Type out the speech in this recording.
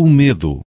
o medo.